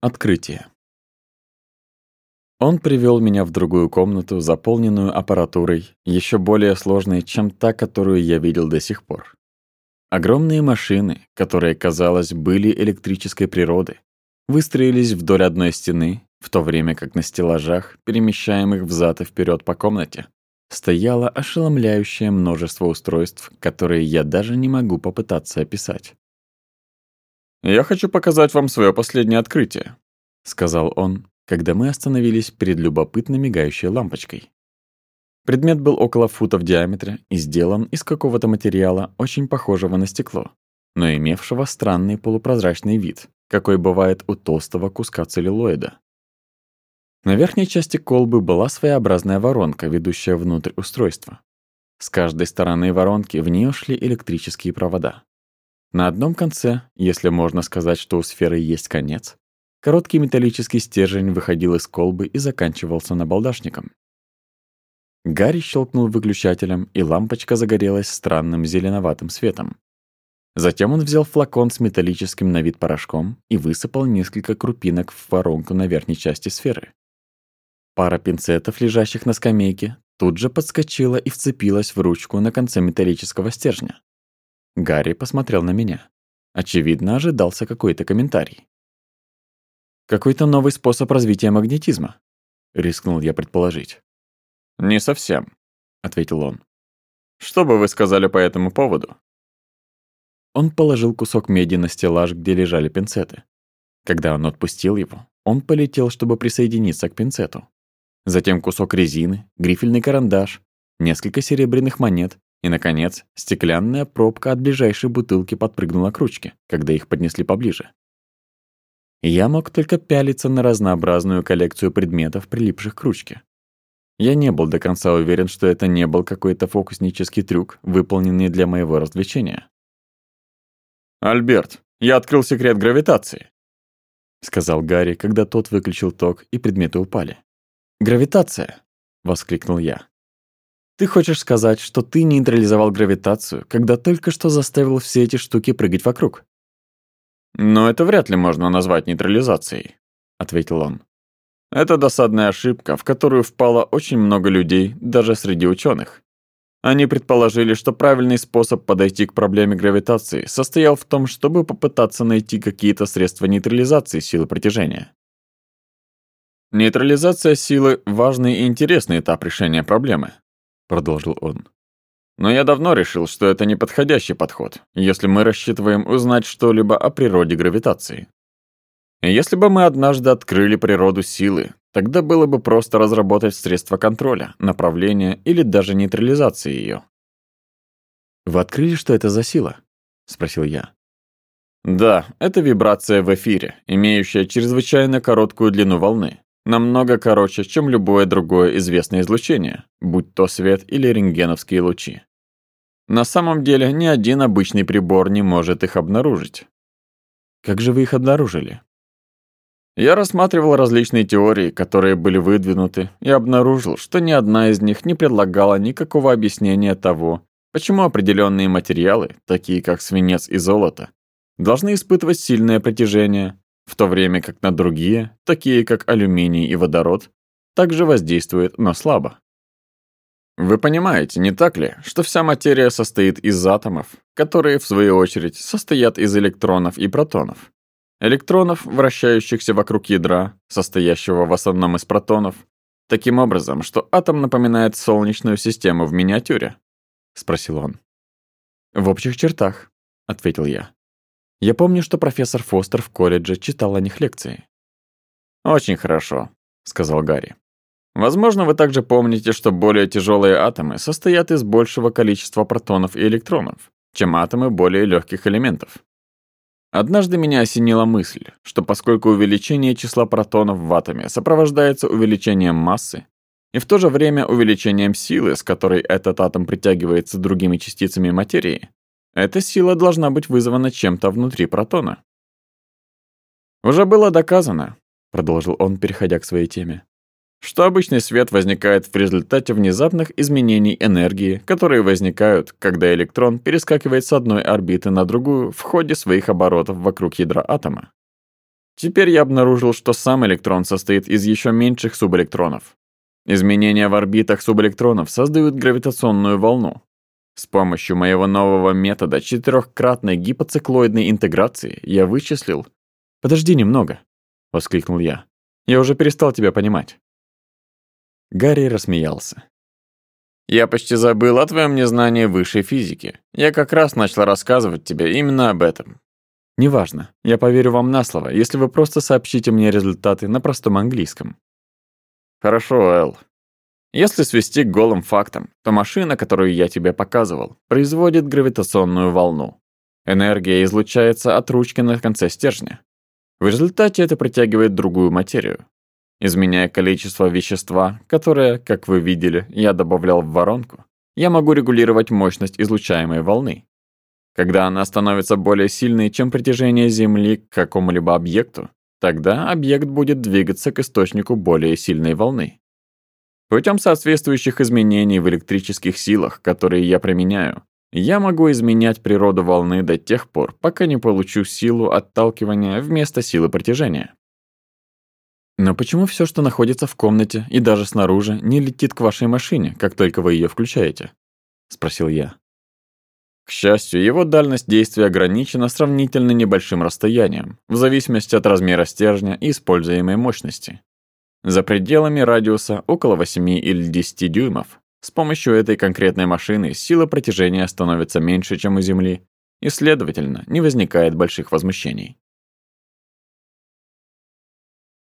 Открытие. Он привел меня в другую комнату, заполненную аппаратурой, еще более сложной, чем та, которую я видел до сих пор. Огромные машины, которые, казалось, были электрической природы, выстроились вдоль одной стены, в то время как на стеллажах, перемещаемых взад и вперед по комнате, стояло ошеломляющее множество устройств, которые я даже не могу попытаться описать. «Я хочу показать вам свое последнее открытие», — сказал он, когда мы остановились перед любопытно мигающей лампочкой. Предмет был около фута в диаметре и сделан из какого-то материала, очень похожего на стекло, но имевшего странный полупрозрачный вид, какой бывает у толстого куска целлюлоида. На верхней части колбы была своеобразная воронка, ведущая внутрь устройства. С каждой стороны воронки в нее шли электрические провода. На одном конце, если можно сказать, что у сферы есть конец, короткий металлический стержень выходил из колбы и заканчивался набалдашником. Гарри щелкнул выключателем, и лампочка загорелась странным зеленоватым светом. Затем он взял флакон с металлическим на вид порошком и высыпал несколько крупинок в воронку на верхней части сферы. Пара пинцетов, лежащих на скамейке, тут же подскочила и вцепилась в ручку на конце металлического стержня. Гарри посмотрел на меня. Очевидно, ожидался какой-то комментарий. «Какой-то новый способ развития магнетизма», — рискнул я предположить. «Не совсем», — ответил он. «Что бы вы сказали по этому поводу?» Он положил кусок меди на стеллаж, где лежали пинцеты. Когда он отпустил его, он полетел, чтобы присоединиться к пинцету. Затем кусок резины, грифельный карандаш, несколько серебряных монет и, наконец, стеклянная пробка от ближайшей бутылки подпрыгнула к ручке, когда их поднесли поближе. Я мог только пялиться на разнообразную коллекцию предметов, прилипших к ручке. Я не был до конца уверен, что это не был какой-то фокуснический трюк, выполненный для моего развлечения. «Альберт, я открыл секрет гравитации», — сказал Гарри, когда тот выключил ток, и предметы упали. «Гравитация!» — воскликнул я. Ты хочешь сказать, что ты нейтрализовал гравитацию, когда только что заставил все эти штуки прыгать вокруг? Но это вряд ли можно назвать нейтрализацией, ответил он. Это досадная ошибка, в которую впало очень много людей, даже среди ученых. Они предположили, что правильный способ подойти к проблеме гравитации состоял в том, чтобы попытаться найти какие-то средства нейтрализации силы притяжения. Нейтрализация силы – важный и интересный этап решения проблемы, — продолжил он. Но я давно решил, что это неподходящий подход, если мы рассчитываем узнать что-либо о природе гравитации. Если бы мы однажды открыли природу силы, тогда было бы просто разработать средства контроля, направления или даже нейтрализации ее. «Вы открыли, что это за сила?» — спросил я. Да, это вибрация в эфире, имеющая чрезвычайно короткую длину волны намного короче, чем любое другое известное излучение, будь то свет или рентгеновские лучи. На самом деле ни один обычный прибор не может их обнаружить. Как же вы их обнаружили? Я рассматривал различные теории, которые были выдвинуты, и обнаружил, что ни одна из них не предлагала никакого объяснения того, почему определенные материалы, такие как свинец и золото, должны испытывать сильное притяжение, в то время как на другие, такие как алюминий и водород, также воздействует, но слабо. Вы понимаете, не так ли, что вся материя состоит из атомов, которые, в свою очередь, состоят из электронов и протонов? Электронов, вращающихся вокруг ядра, состоящего в основном из протонов, таким образом, что атом напоминает Солнечную систему в миниатюре? Спросил он. «В общих чертах», — ответил я. Я помню, что профессор Фостер в колледже читал о них лекции. «Очень хорошо», — сказал Гарри. «Возможно, вы также помните, что более тяжелые атомы состоят из большего количества протонов и электронов, чем атомы более легких элементов. Однажды меня осенила мысль, что поскольку увеличение числа протонов в атоме сопровождается увеличением массы и в то же время увеличением силы, с которой этот атом притягивается другими частицами материи, эта сила должна быть вызвана чем-то внутри протона. «Уже было доказано», — продолжил он, переходя к своей теме, что обычный свет возникает в результате внезапных изменений энергии, которые возникают, когда электрон перескакивает с одной орбиты на другую в ходе своих оборотов вокруг ядра атома. Теперь я обнаружил, что сам электрон состоит из еще меньших субэлектронов. Изменения в орбитах субэлектронов создают гравитационную волну, с помощью моего нового метода четырехкратной гипоциклоидной интеграции я вычислил... «Подожди немного», — воскликнул я. «Я уже перестал тебя понимать». Гарри рассмеялся. «Я почти забыл о твоем незнании высшей физики. Я как раз начал рассказывать тебе именно об этом». «Неважно. Я поверю вам на слово, если вы просто сообщите мне результаты на простом английском». «Хорошо, Эл», если свести к голым фактам, то машина, которую я тебе показывал, производит гравитационную волну. Энергия излучается от ручки на конце стержня. В результате это притягивает другую материю, Изменяя количество вещества, которое, как вы видели, я добавлял в воронку, я могу регулировать мощность излучаемой волны. Когда она становится более сильной, чем притяжение Земли к какому-либо объекту, тогда объект будет двигаться к источнику более сильной волны. Путем соответствующих изменений в электрических силах, которые я применяю, я могу изменять природу волны до тех пор, пока не получу силу отталкивания вместо силы притяжения. Но почему все, что находится в комнате и даже снаружи, не летит к вашей машине, как только вы ее включаете? спросил я. К счастью, его дальность действия ограничена сравнительно небольшим расстоянием, в зависимости от размера стержня и используемой мощности за пределами радиуса около 8 или 10 дюймов. С помощью этой конкретной машины сила протяжения становится меньше, чем у Земли, и, следовательно, не возникает больших возмущений.